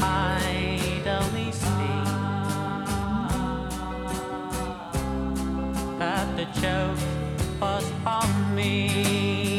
If I'd only seen that the joke was on me.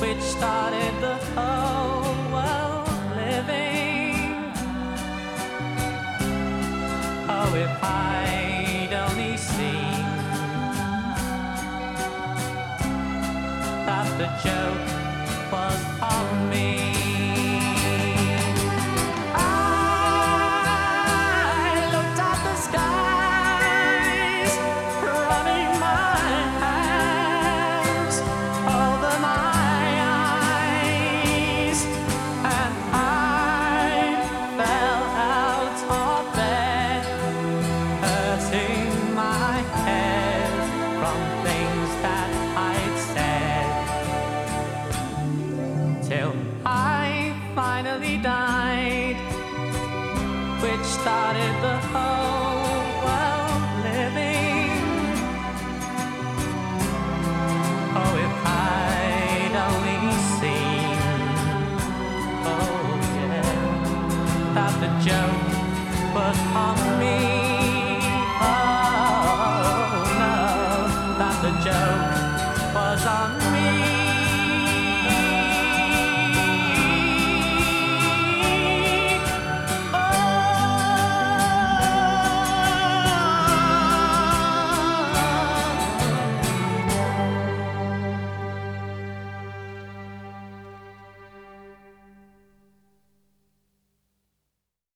Which started the whole world living. Oh, if I'd only seen that the joke was on me. finally died, which started the whole world living. Oh, if I'd only seen, oh yeah, that the joke was on me. Oh no, that the joke was on me.